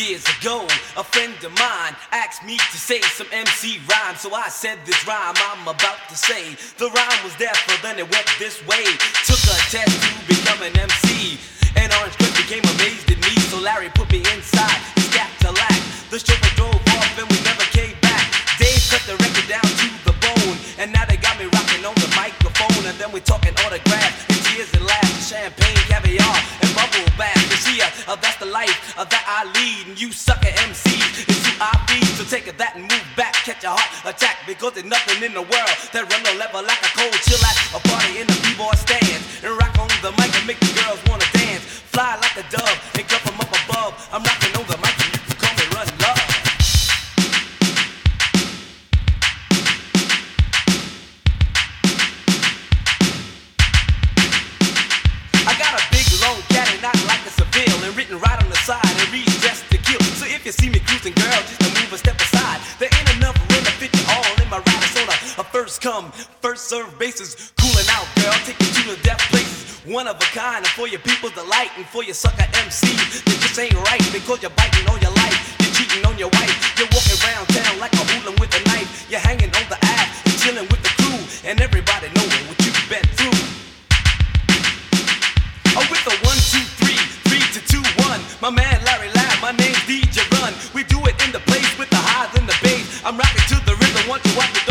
ago, a friend of mine asked me to say some MC rhyme. So I said this rhyme I'm about to say. The rhyme was there, but then it went this way. Took a test to become an MC. And Orange Cliff became amazed at me. So Larry put me inside his Cadillac. The chauffeur drove off and we never came back. Dave cut the record down to the bone. And now they got me rocking on the microphone. And then we talking autographs tears and laughs. Champagne, caviar, and bubble bath. You see, uh, that's the life uh, that I lead. And you sucker MCs, it's who I feed. So take that and move back. Catch a heart attack. Because there's nothing in the world that run the level like a cold chill at a party in the b-boy stand. And rock on the mic and make the girls wanna dance. A, a first come, first serve basis. Cooling out, girl, take you to the death places. One of a kind, and for your people's delight, and for your sucker MC, that just ain't right because you're biting on your life. You're cheating on your wife. You're walking around town like a hooligan with a knife. You're hanging on the ass and chilling with the crew, and everybody knowing what you've been through. With the one, two, three, three to two, one. My man Larry Larr, my name's DJ Run. We do it in the place with the highs and the bass. I'm rocking to the rhythm, want you me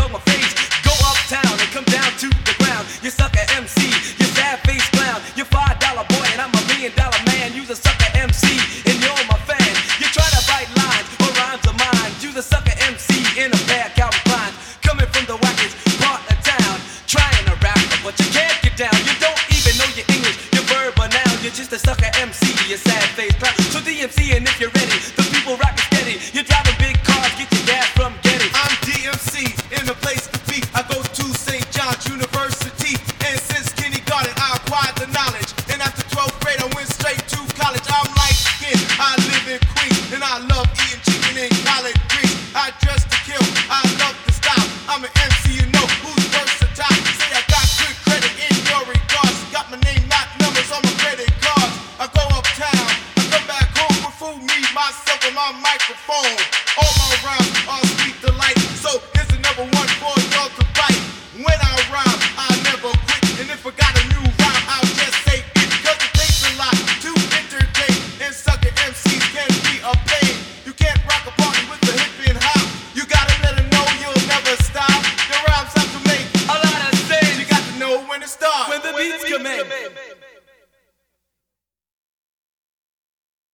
a sucker MC in a of Calvin Kleins. Coming from the wackest part of town. Trying to rap, but you can't get down. You don't even know your English, your verb or noun. You're just a sucker MC, you sad face clown. So DMC, and if you're ready, myself, and my microphone. All my rhymes are sweet delight. So here's another one for y'all to bite. When I rhyme, I never quit. And if I got a new rhyme, I'll just say it. Cause it takes a lot to entertain. And sucker MCs can be a pain. You can't rock a party with the hip and hop. You gotta let them know you'll never stop. Your rhymes have to make A lot of things you got to know when to start. when the beats come in.